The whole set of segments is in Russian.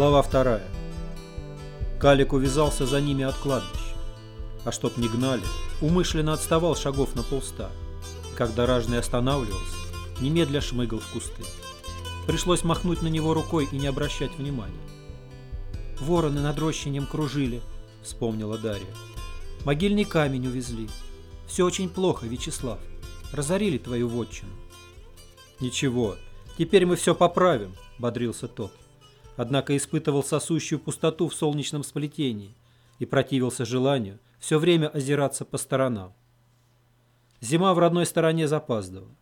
Глава вторая. Калик увязался за ними от кладбища. А чтоб не гнали, умышленно отставал шагов на полста. Когда ражный останавливался, немедля шмыгал в кусты. Пришлось махнуть на него рукой и не обращать внимания. «Вороны над рощенем кружили», — вспомнила Дарья. «Могильный камень увезли. Все очень плохо, Вячеслав. Разорили твою вотчину». «Ничего, теперь мы все поправим», — бодрился тот однако испытывал сосущую пустоту в солнечном сплетении и противился желанию все время озираться по сторонам. Зима в родной стороне запаздывала.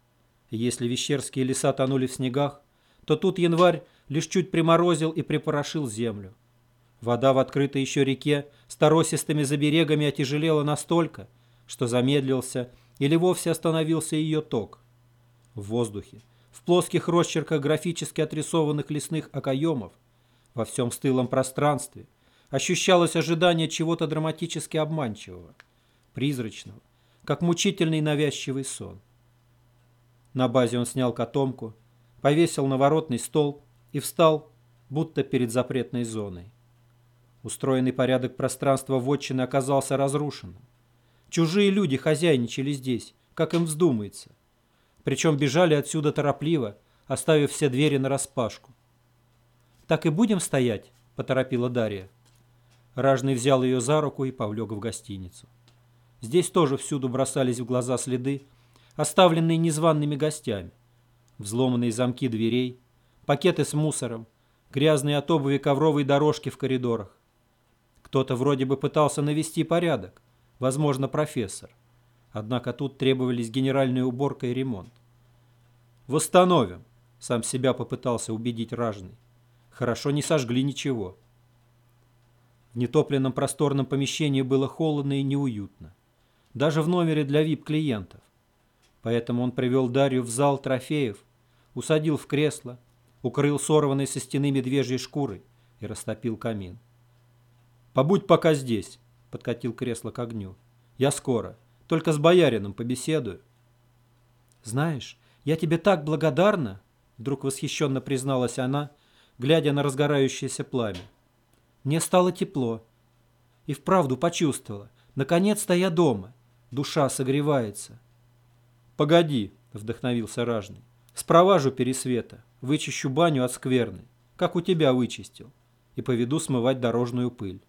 И если вещерские леса тонули в снегах, то тут январь лишь чуть приморозил и припорошил землю. Вода в открытой еще реке с торосистыми заберегами отяжелела настолько, что замедлился или вовсе остановился ее ток. В воздухе, в плоских росчерках графически отрисованных лесных окоемов, во всем стылом пространстве ощущалось ожидание чего-то драматически обманчивого, призрачного, как мучительный навязчивый сон. На базе он снял котомку, повесил на воротный стол и встал, будто перед запретной зоной. Устроенный порядок пространства вотчины оказался разрушенным. Чужие люди хозяйничали здесь, как им вздумается. Причем бежали отсюда торопливо, оставив все двери нараспашку. «Так и будем стоять?» – поторопила Дарья. Ражный взял ее за руку и повлек в гостиницу. Здесь тоже всюду бросались в глаза следы, оставленные незваными гостями. Взломанные замки дверей, пакеты с мусором, грязные от обуви ковровые дорожки в коридорах. Кто-то вроде бы пытался навести порядок, возможно, профессор. Однако тут требовались генеральная уборка и ремонт. «Восстановим», — сам себя попытался убедить ражный. Хорошо не сожгли ничего. В нетопленном просторном помещении было холодно и неуютно. Даже в номере для вип-клиентов. Поэтому он привел Дарью в зал трофеев, усадил в кресло, укрыл сорванной со стены медвежьей шкурой и растопил камин. «Побудь пока здесь», — подкатил кресло к огню. «Я скоро. Только с боярином побеседую». «Знаешь, я тебе так благодарна», — вдруг восхищенно призналась она, глядя на разгорающееся пламя. Мне стало тепло. И вправду почувствовала. Наконец-то я дома. Душа согревается. «Погоди», — вдохновился Ражный. «Спроважу Пересвета, вычищу баню от скверны, как у тебя вычистил, и поведу смывать дорожную пыль».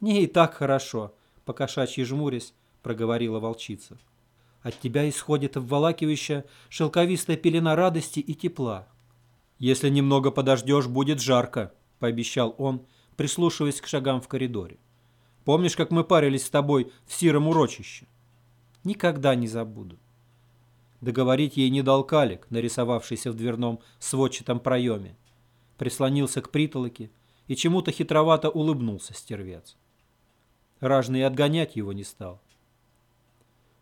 «Не и так хорошо», — покошачьи жмурясь, проговорила волчица. «От тебя исходит обволакивающая шелковистая пелена радости и тепла. «Если немного подождешь, будет жарко», — пообещал он, прислушиваясь к шагам в коридоре. «Помнишь, как мы парились с тобой в сиром урочище?» «Никогда не забуду». Договорить ей не дал калик, нарисовавшийся в дверном сводчатом проеме. Прислонился к притолоке и чему-то хитровато улыбнулся стервец. Ражный отгонять его не стал.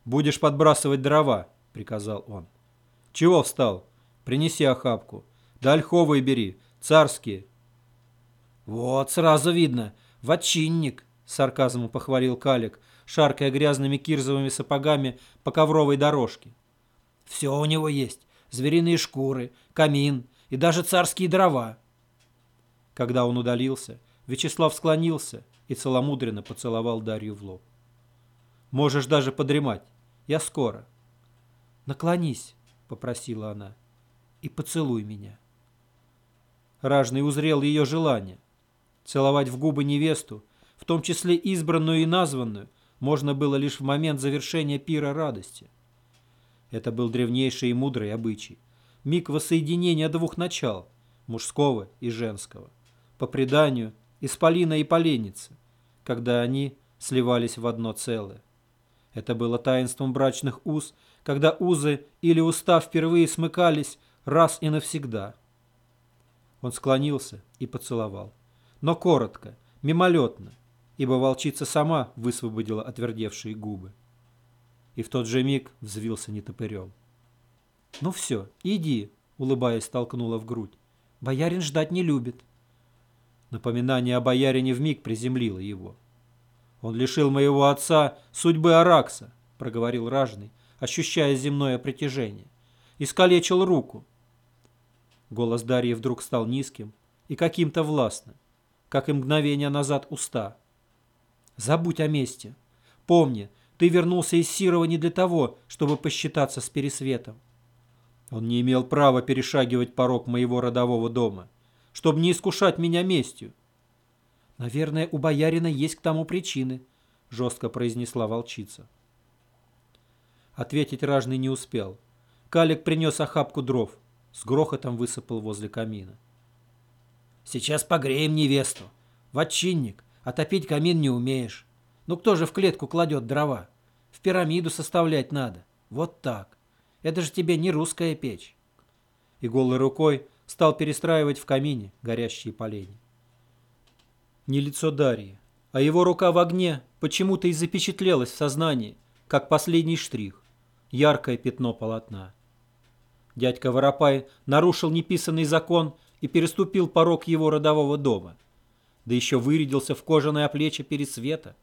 «Будешь подбрасывать дрова», — приказал он. «Чего встал? Принеси охапку. Да ольховые бери, царские. Вот, сразу видно, ватчинник, сарказмом похвалил Калик, шаркая грязными кирзовыми сапогами по ковровой дорожке. Все у него есть, звериные шкуры, камин и даже царские дрова. Когда он удалился, Вячеслав склонился и целомудренно поцеловал Дарью в лоб. «Можешь даже подремать. Я скоро». «Наклонись», — попросила она, — «и поцелуй меня». Ражный узрел ее желание. Целовать в губы невесту, в том числе избранную и названную, можно было лишь в момент завершения пира радости. Это был древнейший и мудрый обычай. Миг воссоединения двух начал, мужского и женского. По преданию, исполина и поленницы, когда они сливались в одно целое. Это было таинством брачных уз, когда узы или уста впервые смыкались раз и навсегда – он склонился и поцеловал. Но коротко, мимолетно, ибо волчица сама высвободила отвердевшие губы. И в тот же миг взвился нетопырем. «Ну все, иди», — улыбаясь, толкнула в грудь. «Боярин ждать не любит». Напоминание о боярине вмиг приземлило его. «Он лишил моего отца судьбы Аракса», — проговорил ражный, ощущая земное притяжение. «Искалечил руку, Голос Дарьи вдруг стал низким, и каким-то властным, как и мгновение назад уста. Забудь о месте. Помни, ты вернулся из Сирова не для того, чтобы посчитаться с Пересветом. Он не имел права перешагивать порог моего родового дома, чтобы не искушать меня местью. Наверное, у боярина есть к тому причины, жестко произнесла волчица. Ответить ражный не успел. Калик принес охапку дров, с грохотом высыпал возле камина. «Сейчас погреем невесту. В отчинник, а топить камин не умеешь. Ну кто же в клетку кладет дрова? В пирамиду составлять надо. Вот так. Это же тебе не русская печь. И голой рукой стал перестраивать в камине горящие поленья. Не лицо Дарьи, а его рука в огне почему-то и запечатлелась в сознании, как последний штрих, яркое пятно полотна. Дядька Воропай нарушил неписанный закон и переступил порог его родового дома, да еще вырядился в кожаное плечи перед света.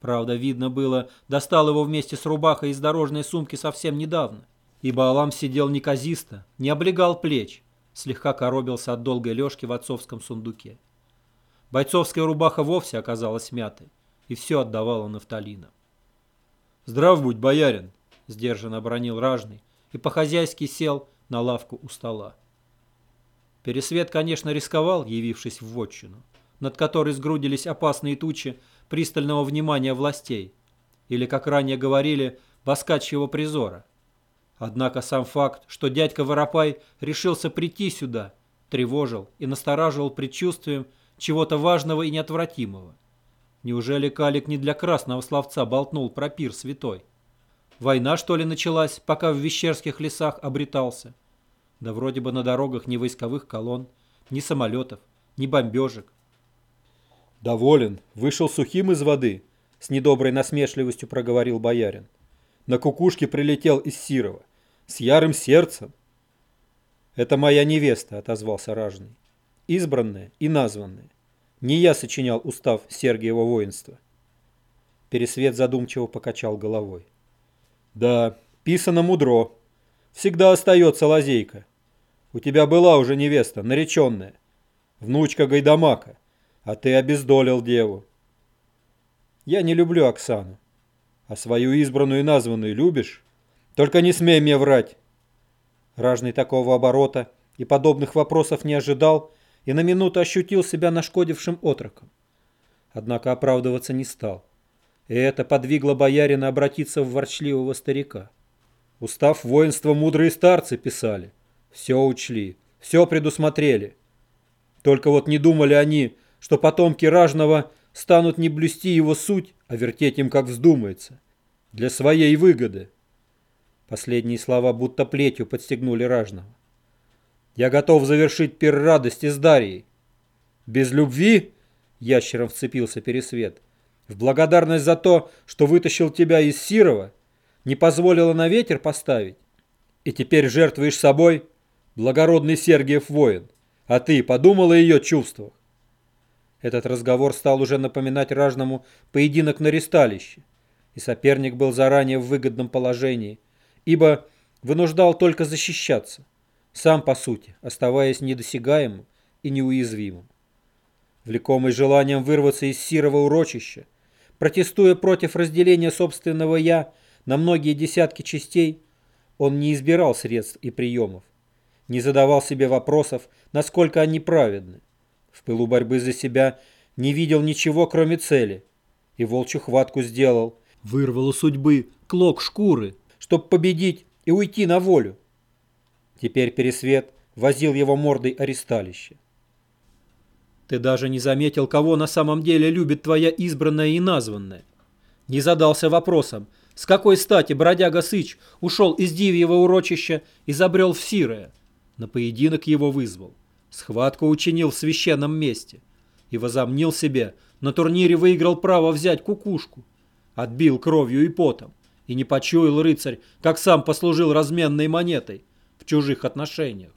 Правда, видно было, достал его вместе с рубахой из дорожной сумки совсем недавно, ибо Алам сидел неказисто, не облегал плеч, слегка коробился от долгой лёжки в отцовском сундуке. Бойцовская рубаха вовсе оказалась мятой, и все отдавала нафталинам. «Здрав будь, боярин!» — сдержанно бронил ражный и по-хозяйски сел на лавку у стола. Пересвет, конечно, рисковал, явившись в вотчину, над которой сгрудились опасные тучи пристального внимания властей, или, как ранее говорили, баскачьего призора. Однако сам факт, что дядька Воропай решился прийти сюда, тревожил и настораживал предчувствием чего-то важного и неотвратимого. Неужели Калик не для красного словца болтнул про пир святой? Война, что ли, началась, пока в Вещерских лесах обретался? Да вроде бы на дорогах ни войсковых колонн, ни самолетов, ни бомбежек, «Доволен. Вышел сухим из воды», — с недоброй насмешливостью проговорил боярин. «На кукушке прилетел из Сирова. С ярым сердцем». «Это моя невеста», — отозвался ражный. «Избранная и названная. Не я сочинял устав Сергиева воинства». Пересвет задумчиво покачал головой. «Да, писано мудро. Всегда остается лазейка. У тебя была уже невеста, нареченная. Внучка Гайдамака а ты обездолил деву. Я не люблю Оксану. А свою избранную и названную любишь? Только не смей мне врать. Ражный такого оборота и подобных вопросов не ожидал и на минуту ощутил себя нашкодившим отроком. Однако оправдываться не стал. И это подвигло боярина обратиться в ворчливого старика. Устав воинства мудрые старцы писали. Все учли, все предусмотрели. Только вот не думали они, что потомки Ражного станут не блюсти его суть, а вертеть им, как вздумается, для своей выгоды. Последние слова будто плетью подстегнули Ражного. Я готов завершить пир радости с Дарьей. Без любви, ящером вцепился Пересвет, в благодарность за то, что вытащил тебя из Сирова, не позволила на ветер поставить, и теперь жертвуешь собой, благородный Сергиев воин, а ты подумала о ее чувствах. Этот разговор стал уже напоминать ражному поединок на ристалище, и соперник был заранее в выгодном положении, ибо вынуждал только защищаться, сам по сути, оставаясь недосягаемым и неуязвимым. Влекомый желанием вырваться из сирого урочища, протестуя против разделения собственного «я» на многие десятки частей, он не избирал средств и приемов, не задавал себе вопросов, насколько они праведны, в пылу борьбы за себя не видел ничего, кроме цели. И волчью хватку сделал. Вырвал у судьбы клок шкуры, чтобы победить и уйти на волю. Теперь Пересвет возил его мордой аресталище. Ты даже не заметил, кого на самом деле любит твоя избранная и названная. Не задался вопросом, с какой стати бродяга Сыч ушел из Дивьего урочища и забрел в Сирое. На поединок его вызвал. Схватку учинил в священном месте и возомнил себе, на турнире выиграл право взять кукушку. Отбил кровью и потом, и не почуял рыцарь, как сам послужил разменной монетой в чужих отношениях.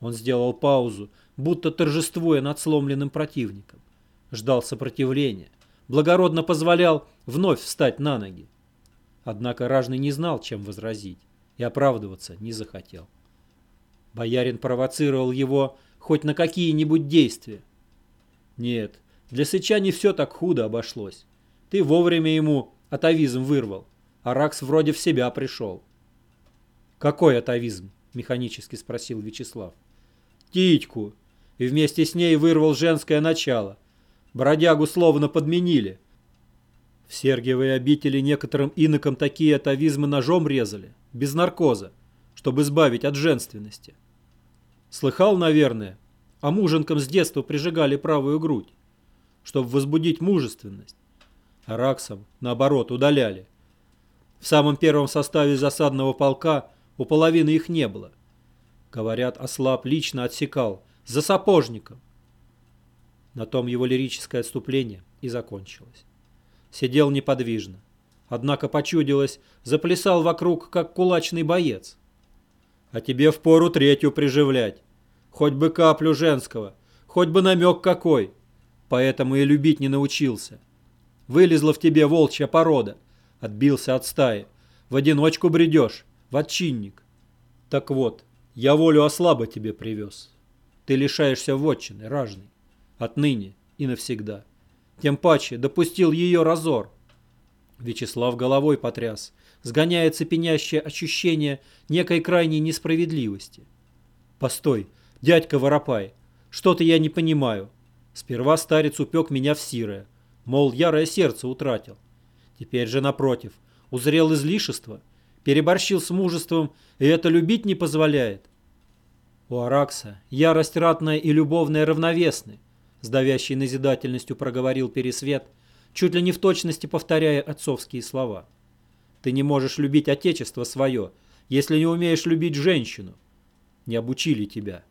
Он сделал паузу, будто торжествуя над сломленным противником. Ждал сопротивления, благородно позволял вновь встать на ноги. Однако ражный не знал, чем возразить, и оправдываться не захотел. Боярин провоцировал его хоть на какие-нибудь действия. Нет, для Сыча не все так худо обошлось. Ты вовремя ему атовизм вырвал, а Ракс вроде в себя пришел. «Какой атовизм?» – механически спросил Вячеслав. «Титьку!» И вместе с ней вырвал женское начало. Бродягу словно подменили. В Сергиевой обители некоторым инокам такие атовизмы ножом резали, без наркоза, чтобы избавить от женственности. Слыхал, наверное, а муженкам с детства прижигали правую грудь, чтобы возбудить мужественность. А раксам, наоборот, удаляли. В самом первом составе засадного полка у половины их не было. Говорят, ослаб лично отсекал, за сапожником. На том его лирическое отступление и закончилось. Сидел неподвижно. Однако почудилось, заплясал вокруг, как кулачный боец. А тебе впору третью приживлять. Хоть бы каплю женского, хоть бы намек какой. Поэтому и любить не научился. Вылезла в тебе волчья порода. Отбился от стаи. В одиночку бредешь, в отчинник. Так вот, я волю ослаба тебе привез. Ты лишаешься вотчины, ражный. Отныне и навсегда. Тем паче допустил ее разор. Вячеслав головой потряс, сгоняя цепенящее ощущение некой крайней несправедливости. «Постой, дядька Воропай, что-то я не понимаю. Сперва старец упек меня в сирое, мол, ярое сердце утратил. Теперь же, напротив, узрел излишество, переборщил с мужеством, и это любить не позволяет. У Аракса ярость ратная и любовная равновесны, с давящей назидательностью проговорил Пересвет, чуть ли не в точности повторяя отцовские слова. Ты не можешь любить отечество свое, если не умеешь любить женщину. Не обучили тебя.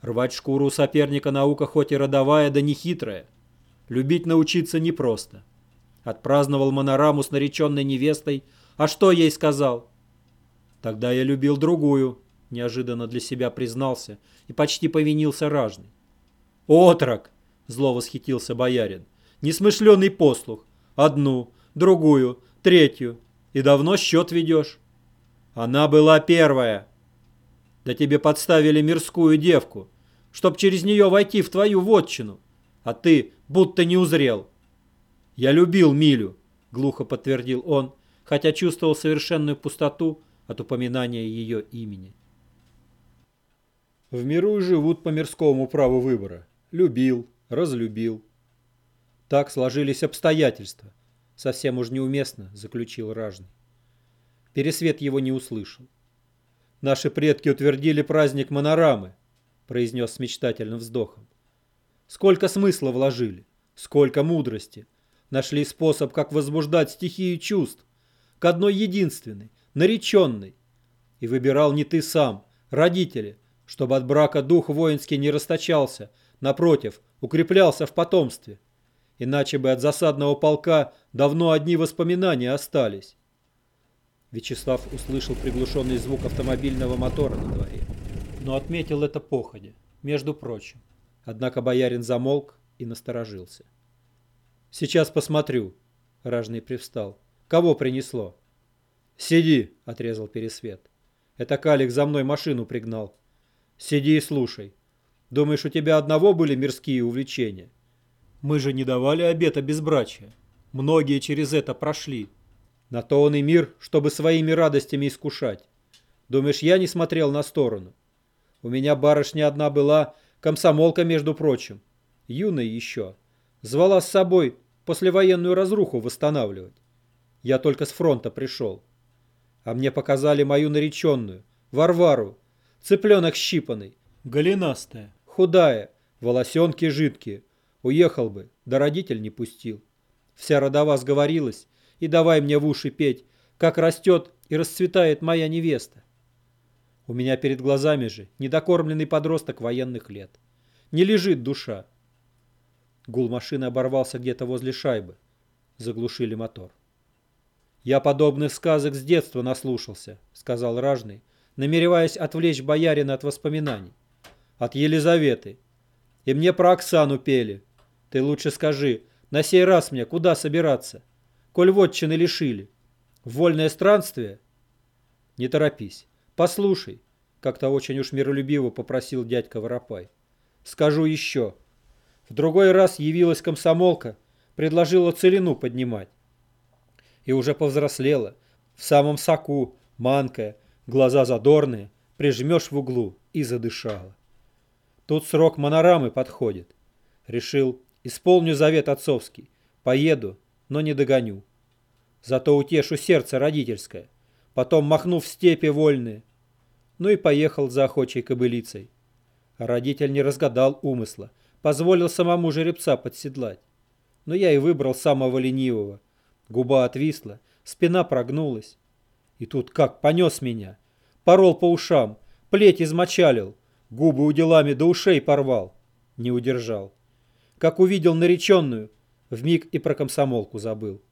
Рвать шкуру у соперника наука хоть и родовая, да не хитрая. Любить научиться непросто. Отпраздновал монораму с нареченной невестой, а что ей сказал? Тогда я любил другую, неожиданно для себя признался и почти повинился ражный. «Отрок!» — зло восхитился боярин. «Несмышленый послух. Одну, другую, третью. И давно счет ведешь?» «Она была первая!» «Да тебе подставили мирскую девку, чтоб через нее войти в твою вотчину, а ты будто не узрел». «Я любил Милю», — глухо подтвердил он, хотя чувствовал совершенную пустоту от упоминания ее имени. В миру живут по мирскому праву выбора. Любил, разлюбил. Так сложились обстоятельства. Совсем уж неуместно, заключил Ражный. Пересвет его не услышал. Наши предки утвердили праздник Монорамы, произнес с мечтательным вздохом. Сколько смысла вложили, сколько мудрости. Нашли способ, как возбуждать стихию чувств. К одной единственной, нареченной. И выбирал не ты сам, родители, чтобы от брака дух воинский не расточался, напротив, укреплялся в потомстве. Иначе бы от засадного полка давно одни воспоминания остались. Вячеслав услышал приглушенный звук автомобильного мотора на дворе, но отметил это походе, между прочим. Однако боярин замолк и насторожился. «Сейчас посмотрю», — ражный привстал. «Кого принесло?» «Сиди», — отрезал Пересвет. «Это Калик за мной машину пригнал. Сиди и слушай. Думаешь, у тебя одного были мирские увлечения? Мы же не давали обета безбрачия. Многие через это прошли. На то он и мир, чтобы своими радостями искушать. Думаешь, я не смотрел на сторону? У меня барышня одна была, комсомолка, между прочим. Юная еще. Звала с собой послевоенную разруху восстанавливать. Я только с фронта пришел. А мне показали мою нареченную, Варвару, Цыпленок щипанный, голенастая, худая, волосенки жидкие. Уехал бы, да родитель не пустил. Вся родова сговорилась, и давай мне в уши петь, как растет и расцветает моя невеста. У меня перед глазами же недокормленный подросток военных лет. Не лежит душа. Гул машины оборвался где-то возле шайбы. Заглушили мотор. «Я подобных сказок с детства наслушался», — сказал Ражный, намереваясь отвлечь боярина от воспоминаний. От Елизаветы. И мне про Оксану пели. Ты лучше скажи, на сей раз мне куда собираться? Коль вотчины лишили. Вольное странствие? Не торопись. Послушай, как-то очень уж миролюбиво попросил дядька Воропай. Скажу еще. В другой раз явилась комсомолка, предложила целину поднимать. И уже повзрослела, в самом соку, манкая, глаза задорные, прижмешь в углу и задышала. Тут срок монорамы подходит. Решил, исполню завет отцовский, поеду, но не догоню. Зато утешу сердце родительское, потом махну в степи вольные. Ну и поехал за охочей кобылицей. Родитель не разгадал умысла, позволил самому жеребца подседлать. Но я и выбрал самого ленивого. Губа отвисла, спина прогнулась. И тут как понес меня. Порол по ушам, плеть измочалил, губы уделами до ушей порвал. Не удержал. Как увидел нареченную, вмиг и про комсомолку забыл.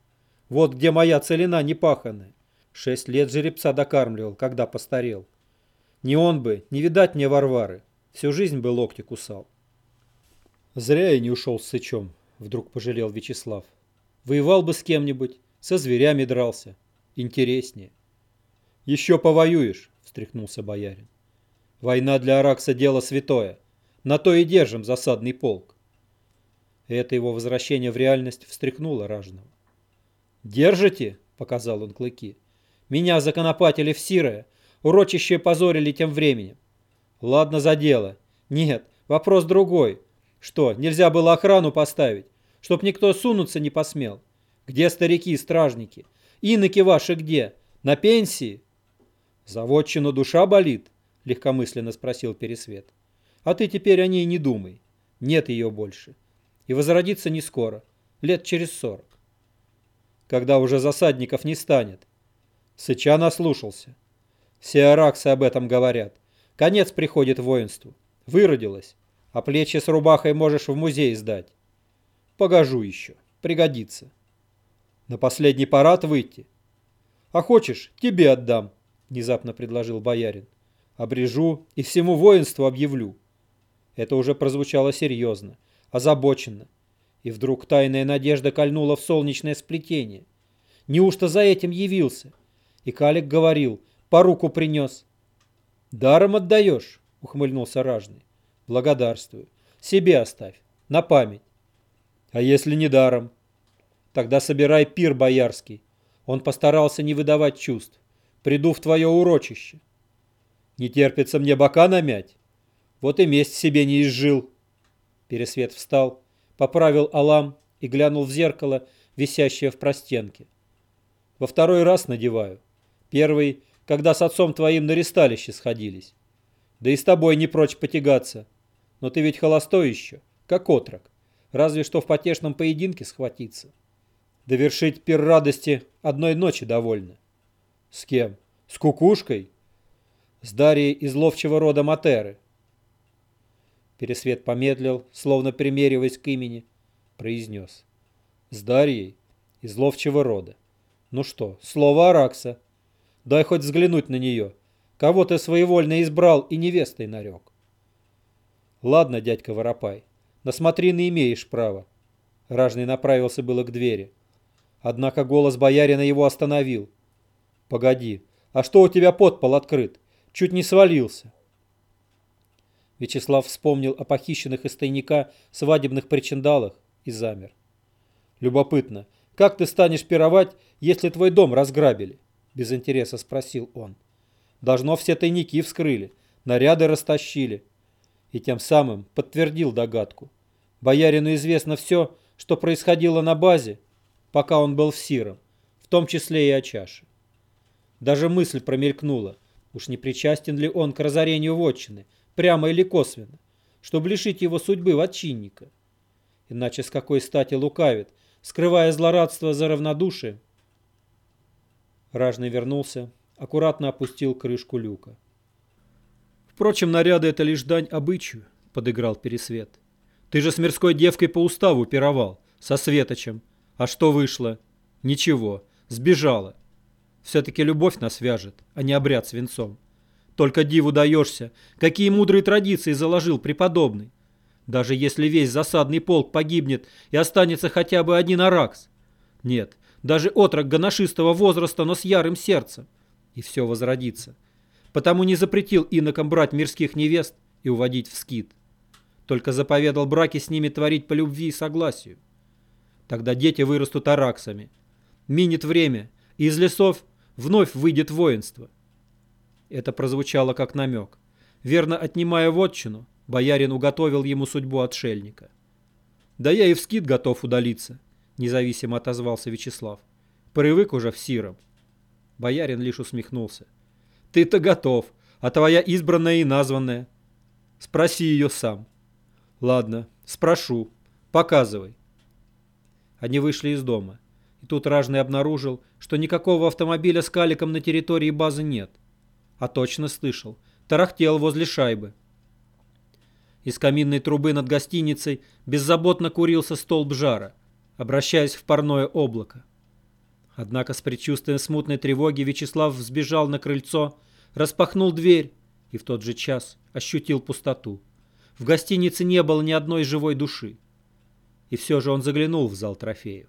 Вот где моя целина непаханная. Шесть лет жеребца докармливал, когда постарел. Не он бы, не видать мне Варвары. Всю жизнь бы локти кусал. Зря я не ушел с Сычом, вдруг пожалел Вячеслав. Воевал бы с кем-нибудь, со зверями дрался. Интереснее. Еще повоюешь, встряхнулся боярин. Война для Аракса дело святое. На то и держим засадный полк. Это его возвращение в реальность встряхнуло ражного. «Держите!» — показал он клыки. «Меня законопатили в Сирое, урочище позорили тем временем. Ладно за дело. Нет, вопрос другой. Что, нельзя было охрану поставить, чтоб никто сунуться не посмел? Где старики и стражники? Иноки ваши где? На пенсии?» «Заводчину душа болит?» — легкомысленно спросил Пересвет. «А ты теперь о ней не думай. Нет ее больше. И возродится не скоро, лет через сорок. Когда уже засадников не станет». Сыча наслушался. Все араксы об этом говорят. Конец приходит воинству. Выродилась. А плечи с рубахой можешь в музей сдать. Погожу еще. Пригодится. На последний парад выйти. А хочешь, тебе отдам, внезапно предложил боярин. Обрежу и всему воинству объявлю. Это уже прозвучало серьезно, озабоченно. И вдруг тайная надежда кольнула в солнечное сплетение. Неужто за этим явился? И Калик говорил, по руку принес. «Даром отдаешь», — ухмыльнулся ражный. «Благодарствую. Себе оставь, на память». «А если не даром?» «Тогда собирай пир боярский». Он постарался не выдавать чувств. «Приду в твое урочище». «Не терпится мне бока намять?» «Вот и месть себе не изжил». Пересвет встал, поправил алам и глянул в зеркало, висящее в простенке. «Во второй раз надеваю. Первый когда с отцом твоим на ресталище сходились. Да и с тобой не прочь потягаться. Но ты ведь холостой еще, как отрок. Разве что в потешном поединке схватиться. Довершить пир радости одной ночи довольно. С кем? С кукушкой? С Дарьей из ловчего рода Матеры. Пересвет помедлил, словно примериваясь к имени, произнес. С Дарьей из ловчего рода. Ну что, слово Аракса. Дай хоть взглянуть на нее. Кого ты своевольно избрал и невестой нарек. Ладно, дядька Воропай, на смотрины имеешь право. Ражный направился было к двери. Однако голос боярина его остановил. Погоди, а что у тебя подпол открыт? Чуть не свалился. Вячеслав вспомнил о похищенных из тайника свадебных причиндалах и замер. Любопытно, как ты станешь пировать, если твой дом разграбили? — без интереса спросил он. «Должно все тайники вскрыли, наряды растащили». И тем самым подтвердил догадку. Боярину известно все, что происходило на базе, пока он был в Сиром, в том числе и о чаше. Даже мысль промелькнула, уж не причастен ли он к разорению вотчины, прямо или косвенно, чтобы лишить его судьбы вотчинника. Иначе с какой стати лукавит, скрывая злорадство за равнодушием, Ражный вернулся, аккуратно опустил крышку люка. «Впрочем, наряды — это лишь дань обычаю», — подыграл Пересвет. «Ты же с мирской девкой по уставу пировал, со Светочем. А что вышло? Ничего, сбежала. Все-таки любовь нас вяжет, а не обряд с венцом. Только диву даешься, какие мудрые традиции заложил преподобный. Даже если весь засадный полк погибнет и останется хотя бы один аракс. Нет, даже отрок гоношистого возраста, но с ярым сердцем. И все возродится. Потому не запретил инокам брать мирских невест и уводить в скит. только заповедал браки с ними творить по любви и согласию. Тогда дети вырастут араксами. Минет время, и из лесов вновь выйдет воинство. Это прозвучало как намек. Верно отнимая вотчину, боярин уготовил ему судьбу отшельника. «Да я и в скит готов удалиться», — независимо отозвался Вячеслав. «Привык уже в сиром». Боярин лишь усмехнулся. «Ты-то готов, а твоя избранная и названная. Спроси ее сам». «Ладно, спрошу. Показывай». Они вышли из дома. И тут Ражный обнаружил, что никакого автомобиля с каликом на территории базы нет. А точно слышал. Тарахтел возле шайбы. Из каминной трубы над гостиницей беззаботно курился столб жара, обращаясь в парное облако. Однако с предчувствием смутной тревоги Вячеслав взбежал на крыльцо, распахнул дверь и в тот же час ощутил пустоту. В гостинице не было ни одной живой души. И все же он заглянул в зал трофеев.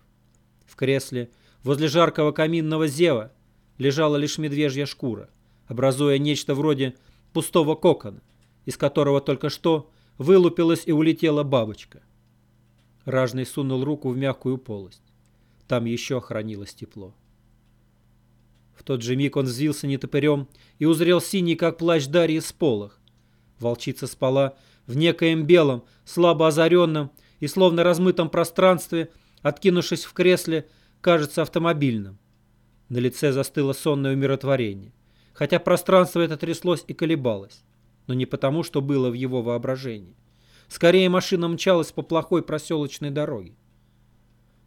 В кресле, возле жаркого каминного зева, лежала лишь медвежья шкура, образуя нечто вроде пустого кокона, из которого только что Вылупилась и улетела бабочка. Ражный сунул руку в мягкую полость. Там еще хранилось тепло. В тот же миг он взвился нетопырем и узрел синий, как плащ Дарьи, сполох. Волчица спала в некоем белом, слабо озаренном и словно размытом пространстве, откинувшись в кресле, кажется автомобильным. На лице застыло сонное умиротворение, хотя пространство это тряслось и колебалось но не потому, что было в его воображении. Скорее машина мчалась по плохой проселочной дороге.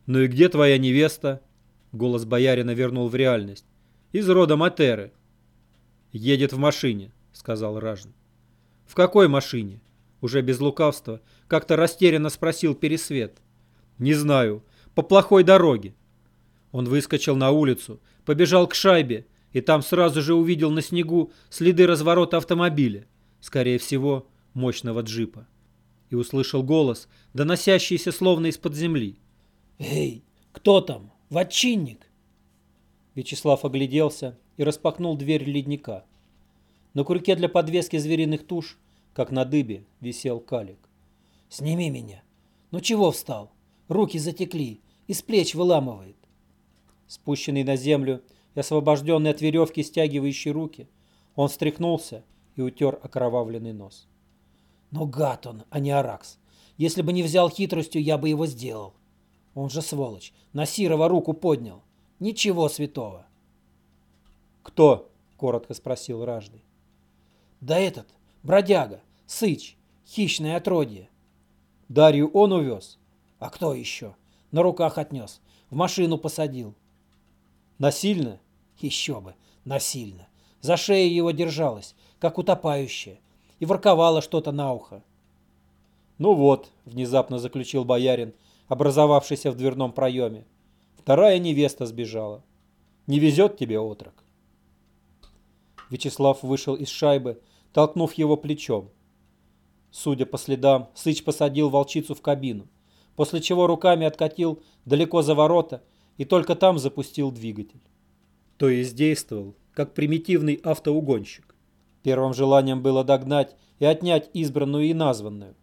«Ну и где твоя невеста?» Голос боярина вернул в реальность. «Из рода Матеры». «Едет в машине», — сказал Ражин. «В какой машине?» Уже без лукавства, как-то растерянно спросил Пересвет. «Не знаю. По плохой дороге». Он выскочил на улицу, побежал к шайбе и там сразу же увидел на снегу следы разворота автомобиля скорее всего, мощного джипа, и услышал голос, доносящийся словно из-под земли. «Эй, кто там? Ватчинник!» Вячеслав огляделся и распахнул дверь ледника. На курке для подвески звериных туш, как на дыбе, висел калик. «Сними меня! Ну чего встал? Руки затекли, из плеч выламывает!» Спущенный на землю и освобожденный от веревки стягивающей руки, он встряхнулся и утер окровавленный нос. «Ну, гад он, а не Аракс. Если бы не взял хитростью, я бы его сделал. Он же сволочь, на Сирова руку поднял. Ничего святого». «Кто?» — коротко спросил Раждый. «Да этот, бродяга, сыч, хищное отродье». «Дарью он увез?» «А кто еще?» «На руках отнес, в машину посадил». «Насильно?» «Еще бы, насильно. За шею его держалась, как утопающая, и ворковала что-то на ухо. «Ну вот», — внезапно заключил боярин, образовавшийся в дверном проеме, «вторая невеста сбежала. Не везет тебе, отрок». Вячеслав вышел из шайбы, толкнув его плечом. Судя по следам, Сыч посадил волчицу в кабину, после чего руками откатил далеко за ворота и только там запустил двигатель. То есть действовал, как примитивный автоугонщик. Первым желанием было догнать и отнять избранную и названную.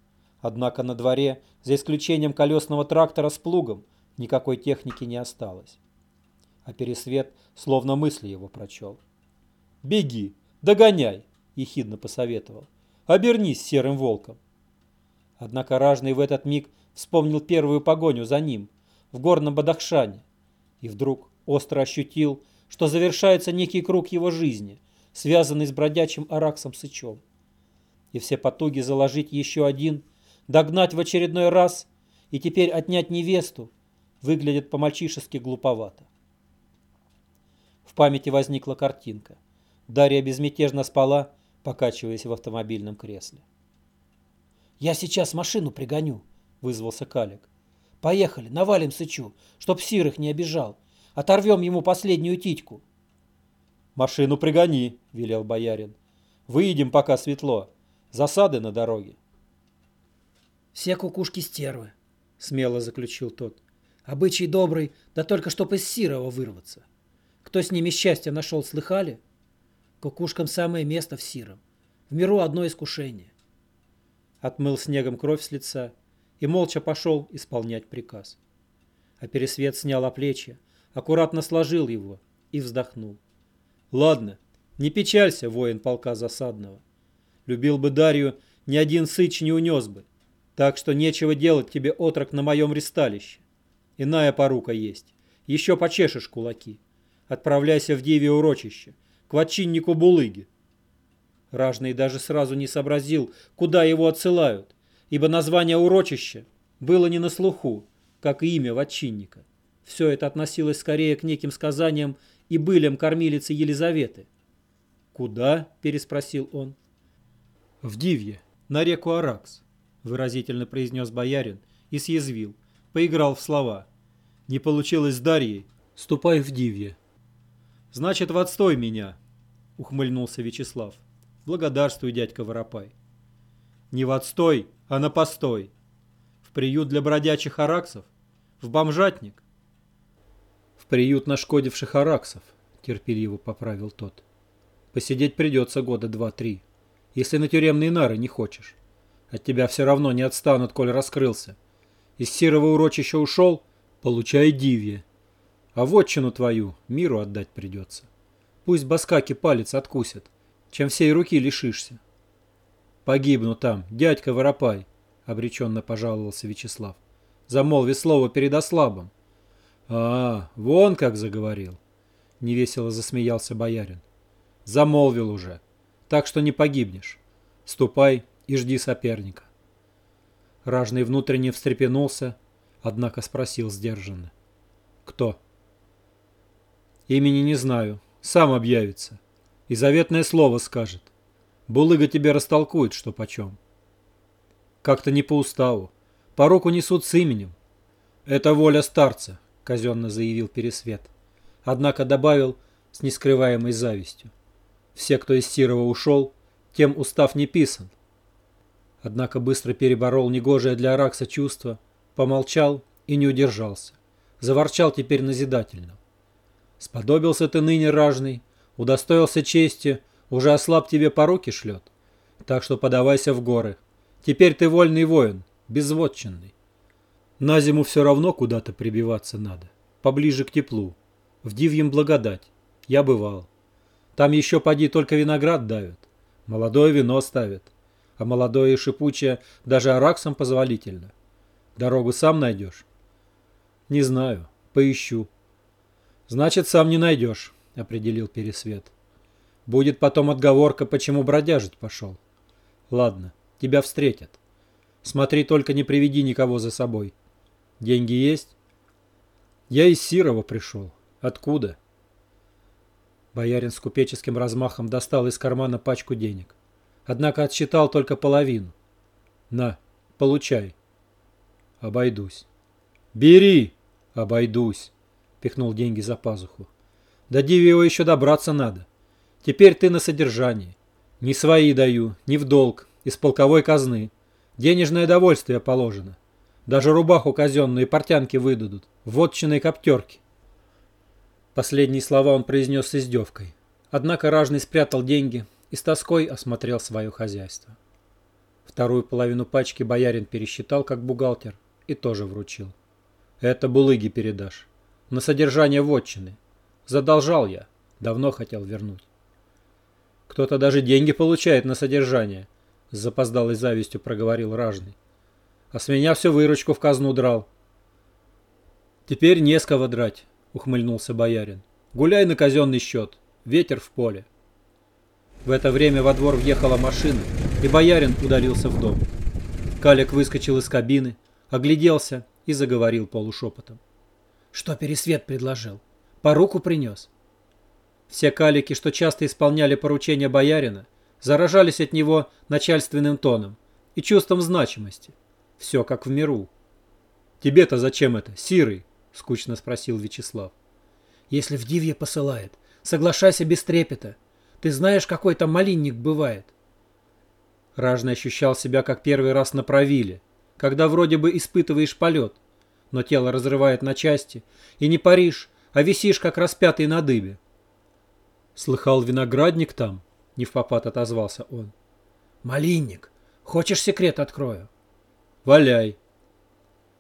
Однако на дворе, за исключением колесного трактора с плугом, никакой техники не осталось. А Пересвет словно мысли его прочел. «Беги, догоняй!» – ехидно посоветовал. «Обернись серым волком!» Однако Ражный в этот миг вспомнил первую погоню за ним, в горном Бадахшане, и вдруг остро ощутил, что завершается некий круг его жизни – связанный с бродячим Араксом Сычом. И все потуги заложить еще один, догнать в очередной раз и теперь отнять невесту выглядят по-мальчишески глуповато. В памяти возникла картинка. Дарья безмятежно спала, покачиваясь в автомобильном кресле. «Я сейчас машину пригоню», — вызвался Калик. «Поехали, навалим Сычу, чтоб Сирых не обижал. Оторвем ему последнюю титьку». «Машину пригони», — велел боярин. «Выедем, пока светло. Засады на дороге». «Все кукушки стервы», — смело заключил тот. «Обычай добрый, да только чтоб из Сирова вырваться. Кто с ними счастье нашел, слыхали? Кукушкам самое место в Сиром. В миру одно искушение». отмыл снегом кровь с лица и молча пошел исполнять приказ. А Пересвет снял оплечье, аккуратно сложил его и вздохнул. «Ладно, не печалься, воин полка засадного. Любил бы Дарью, ни один сыч не унес бы, так что нечего делать тебе отрок на моем ристалище. Иная порука есть, еще почешешь кулаки. Отправляйся в Диве урочище, к ватчиннику Булыги. Ражный даже сразу не сообразил, куда его отсылают, ибо название урочища было не на слуху, как и имя ватчинника. Все это относилось скорее к неким сказаниям и былям кормилицы Елизаветы. «Куда?» – переспросил он. «В Дивье, на реку Аракс», – выразительно произнес боярин и съязвил, поиграл в слова. «Не получилось с Дарьей, ступай в Дивье». «Значит, в отстой меня», – ухмыльнулся Вячеслав. «Благодарствуй, дядька Воропай». «Не в отстой, а на постой. В приют для бродячих араксов? В бомжатник?» «В приют нашкодивших араксов», – терпеливо поправил тот. «Посидеть придется года два-три, если на тюремные нары не хочешь. От тебя все равно не отстанут, коль раскрылся. Из серого урочища ушел, получай дивье. А вотчину твою миру отдать придется. Пусть баскаки палец откусят, чем всей руки лишишься. Погибну там, дядька Воропай, обреченно пожаловался Вячеслав. Замолви слово перед ослабом. А, вон как заговорил. Невесело засмеялся боярин. Замолвил уже, так что не погибнешь. Ступай и жди соперника. Ражный внутренне встрепенулся, однако спросил сдержанно. Кто? Имени не знаю. Сам объявится. И заветное слово скажет. Булыга тебе растолкует, что почем. Как-то не по уставу. По руку несут с именем. Это воля старца, казенно заявил Пересвет. Однако добавил с нескрываемой завистью. Все, кто из Сирова ушел, тем устав не писан. Однако быстро переборол негожее для Аракса чувство, помолчал и не удержался. Заворчал теперь назидательно. Сподобился ты ныне ражный, удостоился чести, уже ослаб тебе пороки шлет. Так что подавайся в горы. Теперь ты вольный воин, безводчинный. На зиму все равно куда-то прибиваться надо, поближе к теплу. В Дивьем благодать. Я бывал. Там еще поди только виноград давят. Молодое вино ставят. А молодое и шипучее даже араксам позволительно. Дорогу сам найдешь? Не знаю. Поищу. «Значит, сам не найдешь», — определил Пересвет. «Будет потом отговорка, почему бродяжить пошел. Ладно, тебя встретят. Смотри, только не приведи никого за собой. Деньги есть?» «Я из Сирова пришел. Откуда?» Боярин с купеческим размахом достал из кармана пачку денег. Однако отсчитал только половину. «На, получай». «Обойдусь». «Бери!» «Обойдусь» пихнул деньги за пазуху. До Дивиева еще добраться надо. Теперь ты на содержании. Не свои даю, не в долг, из полковой казны. Денежное довольствие положено. Даже рубаху казенную и портянки выдадут. Вотчиной коптерки. Последние слова он произнес с издевкой. Однако ражный спрятал деньги и с тоской осмотрел свое хозяйство. Вторую половину пачки боярин пересчитал как бухгалтер и тоже вручил. Это булыги передашь на содержание вотчины. Задолжал я, давно хотел вернуть. Кто-то даже деньги получает на содержание, с запоздалой завистью проговорил ражный. А с меня всю выручку в казну драл. Теперь не с кого драть, ухмыльнулся боярин. Гуляй на казенный счет, ветер в поле. В это время во двор въехала машина, и боярин удалился в дом. Калик выскочил из кабины, огляделся и заговорил полушепотом. Что Пересвет предложил? По руку принес? Все калики, что часто исполняли поручения боярина, заражались от него начальственным тоном и чувством значимости. Все как в миру. «Тебе-то зачем это, Сирый?» — скучно спросил Вячеслав. «Если в Дивье посылает, соглашайся без трепета. Ты знаешь, какой там малинник бывает». Ражный ощущал себя как первый раз на правиле, когда вроде бы испытываешь полет, но тело разрывает на части, и не паришь, а висишь, как распятый на дыбе. «Слыхал, виноградник там?» — не в попад отозвался он. «Малинник. Хочешь секрет открою? Валяй.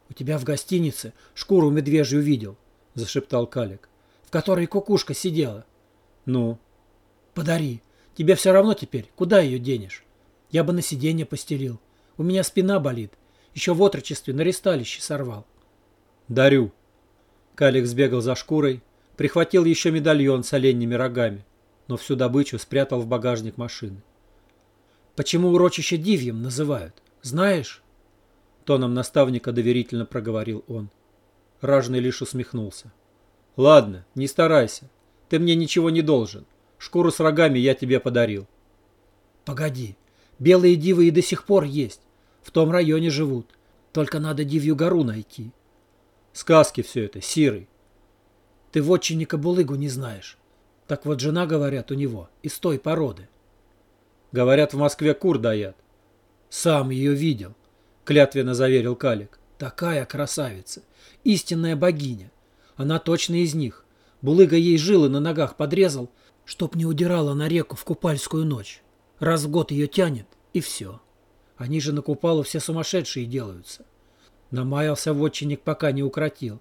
У тебя в гостинице шкуру медвежью видел, зашептал Калик, в которой кукушка сидела. Ну? Подари. Тебе все равно теперь, куда ее денешь? Я бы на сиденье постелил. У меня спина болит. Еще в отрочестве на ресталище сорвал. Дарю. Калик сбегал за шкурой, прихватил еще медальон с оленьими рогами, но всю добычу спрятал в багажник машины. Почему урочище Дивьем называют? Знаешь? Тоном наставника доверительно проговорил он. Ражный лишь усмехнулся. Ладно, не старайся. Ты мне ничего не должен. Шкуру с рогами я тебе подарил. Погоди. Белые дивы и до сих пор есть. В том районе живут. Только надо Дивью гору найти. Сказки все это, Сирый. Ты вотчинника Булыгу не знаешь. Так вот жена, говорят, у него из той породы. Говорят, в Москве кур даят. Сам ее видел, клятвенно заверил Калик. Такая красавица, истинная богиня. Она точно из них. Булыга ей жилы на ногах подрезал, чтоб не удирала на реку в купальскую ночь. Раз в год ее тянет, и все. Они же на купалу все сумасшедшие делаются. Намаялся вотчинник, пока не укротил.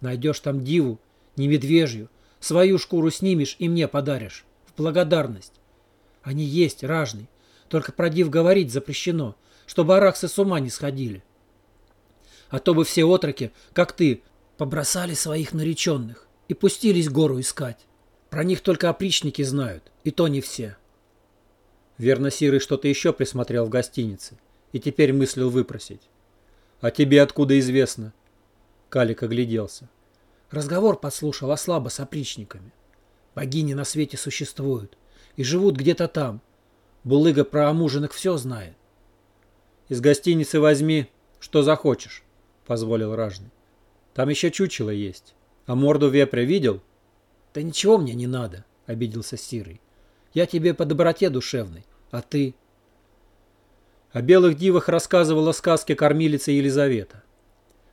Найдешь там диву, не медвежью, свою шкуру снимешь и мне подаришь. В благодарность. Они есть, ражный. Только про див говорить запрещено, чтобы араксы с ума не сходили. А то бы все отроки, как ты, побросали своих нареченных и пустились гору искать. Про них только опричники знают, и то не все. Верно, Сирый что-то еще присмотрел в гостинице и теперь мыслил выпросить. «А тебе откуда известно?» Калик огляделся. Разговор подслушал ослабо с опричниками. Богини на свете существуют и живут где-то там. Булыга про омуженных все знает. «Из гостиницы возьми, что захочешь», — позволил Ражный. «Там еще чучело есть. А морду вепря видел?» «Да ничего мне не надо», — обиделся Сирый. «Я тебе по доброте душевной, а ты...» О белых дивах рассказывала сказки кормилица Елизавета.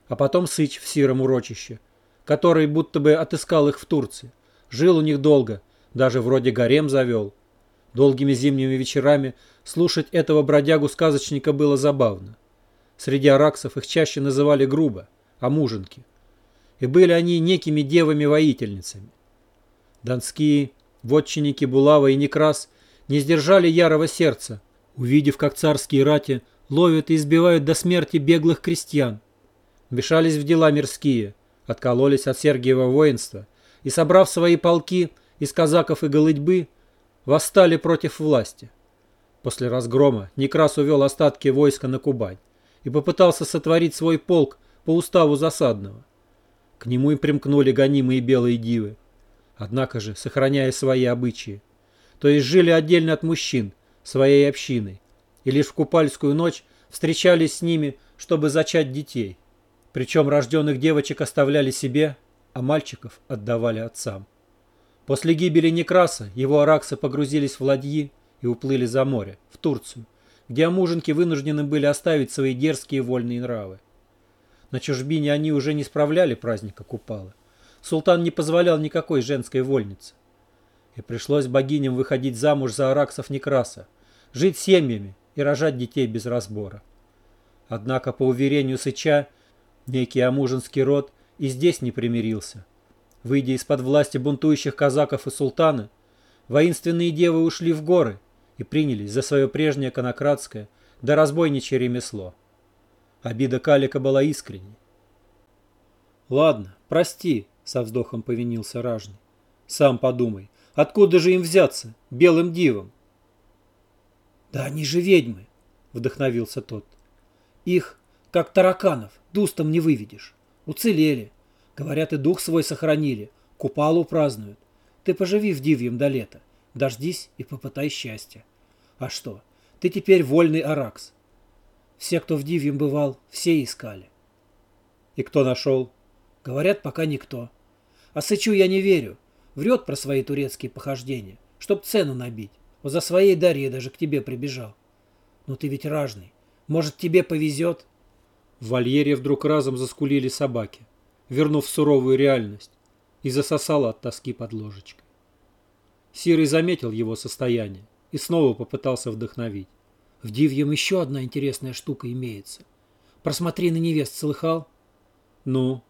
А потом Сыч в сиром урочище, который будто бы отыскал их в Турции. Жил у них долго, даже вроде гарем завел. Долгими зимними вечерами слушать этого бродягу-сказочника было забавно. Среди араксов их чаще называли грубо, амуженки. И были они некими девами-воительницами. Донские, вотчинники Булава и Некрас не сдержали ярого сердца, увидев, как царские рати ловят и избивают до смерти беглых крестьян. Вмешались в дела мирские, откололись от Сергиева воинства и, собрав свои полки из казаков и голытьбы, восстали против власти. После разгрома Некрас увел остатки войска на Кубань и попытался сотворить свой полк по уставу засадного. К нему и примкнули гонимые белые дивы, однако же сохраняя свои обычаи, то есть жили отдельно от мужчин, своей общиной, и лишь в купальскую ночь встречались с ними, чтобы зачать детей. Причем рожденных девочек оставляли себе, а мальчиков отдавали отцам. После гибели Некраса его араксы погрузились в ладьи и уплыли за море, в Турцию, где амуженки вынуждены были оставить свои дерзкие вольные нравы. На чужбине они уже не справляли праздника Купалы. Султан не позволял никакой женской вольницы. И пришлось богиням выходить замуж за араксов Некраса, жить семьями и рожать детей без разбора. Однако, по уверению Сыча, некий амужинский род и здесь не примирился. Выйдя из-под власти бунтующих казаков и султана, воинственные девы ушли в горы и принялись за свое прежнее конократское да разбойничье ремесло. Обида Калика была искренней. «Ладно, прости», — со вздохом повинился Ражный. «Сам подумай, откуда же им взяться, белым дивам?» «Да они же ведьмы!» — вдохновился тот. «Их, как тараканов, дустом не выведешь. Уцелели. Говорят, и дух свой сохранили. Купалу празднуют. Ты поживи в дивьем до лета. Дождись и попытай счастья. А что, ты теперь вольный аракс. Все, кто в дивьем бывал, все искали. И кто нашел? Говорят, пока никто. А Сычу я не верю. Врет про свои турецкие похождения, чтоб цену набить. Вот за своей Дарьей даже к тебе прибежал. Ну ты ведь ражный. Может, тебе повезет?» В вольере вдруг разом заскулили собаки, вернув суровую реальность, и засосала от тоски под ложечкой. Сирый заметил его состояние и снова попытался вдохновить. В Дивьем еще одна интересная штука имеется. Просмотри на невест слыхал? Ну?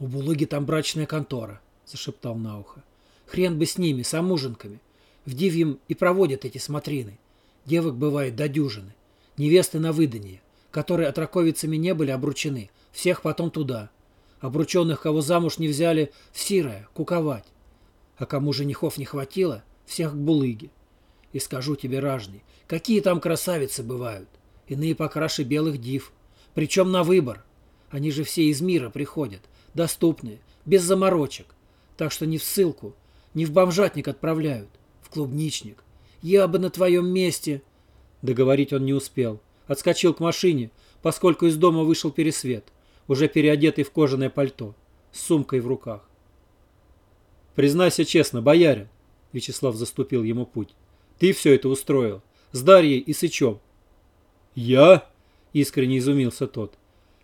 У Булыги там брачная контора, зашептал на ухо. Хрен бы с ними, с амуженками. В Дивьем и проводят эти смотрины. Девок бывает до дюжины. Невесты на выданье, которые отраковицами не были обручены. Всех потом туда. Обрученных, кого замуж не взяли, в сирое, куковать. А кому женихов не хватило, всех к булыге. И скажу тебе, ражный, какие там красавицы бывают. Иные покраше белых див. Причем на выбор. Они же все из мира приходят. Доступные, без заморочек. Так что не в ссылку, не в бомжатник отправляют. В клубничник. Я бы на твоем месте... Договорить он не успел. Отскочил к машине, поскольку из дома вышел пересвет, уже переодетый в кожаное пальто, с сумкой в руках. «Признайся честно, боярин», — Вячеслав заступил ему путь, — «ты все это устроил, с Дарьей и Сычом». «Я?» — искренне изумился тот.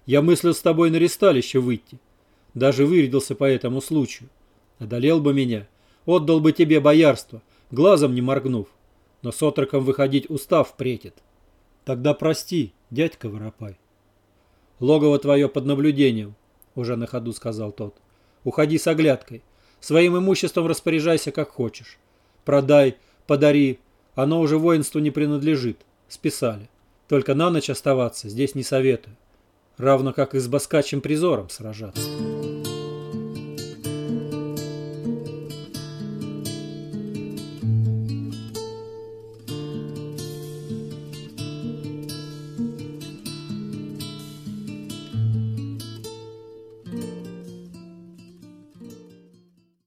«Я мыслил с тобой на ресталище выйти. Даже вырядился по этому случаю. Одолел бы меня, отдал бы тебе боярство, глазом не моргнув. Но с отроком выходить устав претит. Тогда прости, дядька Воропай. Логово твое под наблюдением, уже на ходу сказал тот. Уходи с оглядкой. Своим имуществом распоряжайся как хочешь. Продай, подари. Оно уже воинству не принадлежит. Списали. Только на ночь оставаться здесь не советую. Равно как и с баскачим призором сражаться.